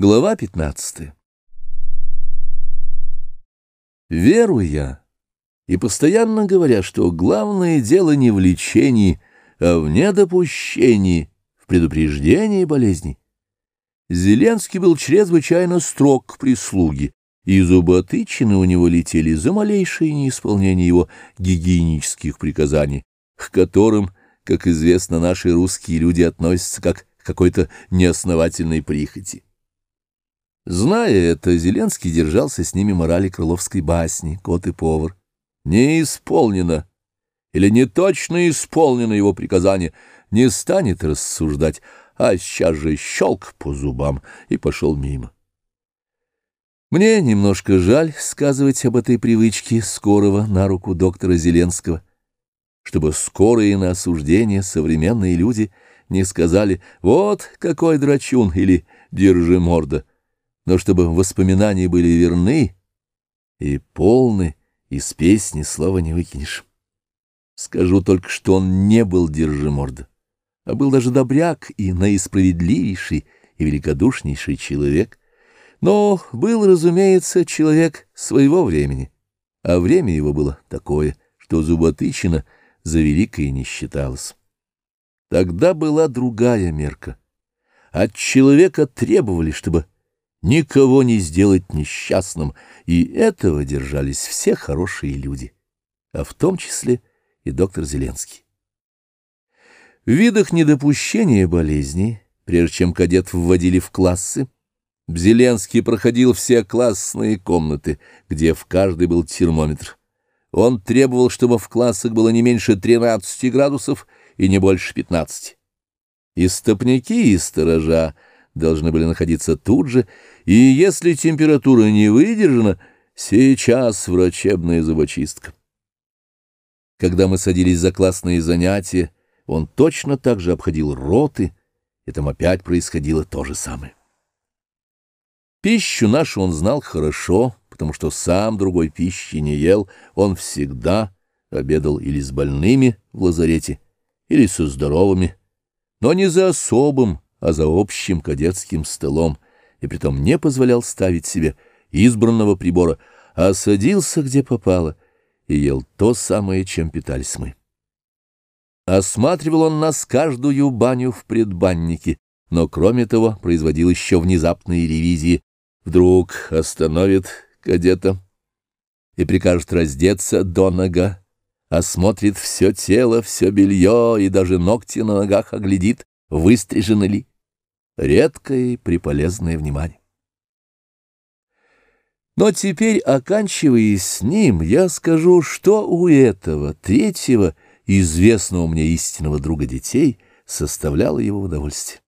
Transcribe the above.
Глава 15 Веруя и постоянно говоря, что главное дело не в лечении, а в недопущении, в предупреждении болезней, Зеленский был чрезвычайно строг к прислуге, и зуботычины у него летели за малейшее неисполнение его гигиенических приказаний, к которым, как известно, наши русские люди относятся как к какой-то неосновательной прихоти. Зная это, Зеленский держался с ними морали крыловской басни «Кот и повар». Не исполнено или не точно исполнено его приказание, не станет рассуждать, а сейчас же щелк по зубам и пошел мимо. Мне немножко жаль сказывать об этой привычке скорого на руку доктора Зеленского, чтобы скорые на осуждение современные люди не сказали «вот какой драчун» или «держи морда», но чтобы воспоминания были верны и полны, из песни слова не выкинешь. Скажу только, что он не был держиморда, а был даже добряк и наисправедливейший и великодушнейший человек, но был, разумеется, человек своего времени, а время его было такое, что зуботычина за великое не считалось. Тогда была другая мерка. От человека требовали, чтобы никого не сделать несчастным, и этого держались все хорошие люди, а в том числе и доктор Зеленский. В видах недопущения болезней, прежде чем кадет вводили в классы, Зеленский проходил все классные комнаты, где в каждой был термометр. Он требовал, чтобы в классах было не меньше 13 градусов и не больше 15. И стопники, и сторожа — должны были находиться тут же, и если температура не выдержана, сейчас врачебная зубочистка. Когда мы садились за классные занятия, он точно так же обходил роты, и там опять происходило то же самое. Пищу нашу он знал хорошо, потому что сам другой пищи не ел, он всегда обедал или с больными в лазарете, или со здоровыми, но не за особым, а за общим кадетским столом, и притом не позволял ставить себе избранного прибора, а садился где попало и ел то самое, чем питались мы. Осматривал он нас каждую баню в предбаннике, но, кроме того, производил еще внезапные ревизии. Вдруг остановит кадета и прикажет раздеться до нога, осмотрит все тело, все белье и даже ногти на ногах оглядит, выстрижены ли. Редкое и приполезное внимание. Но теперь, оканчивая с ним, я скажу, что у этого третьего, известного мне истинного друга детей, составляло его удовольствие.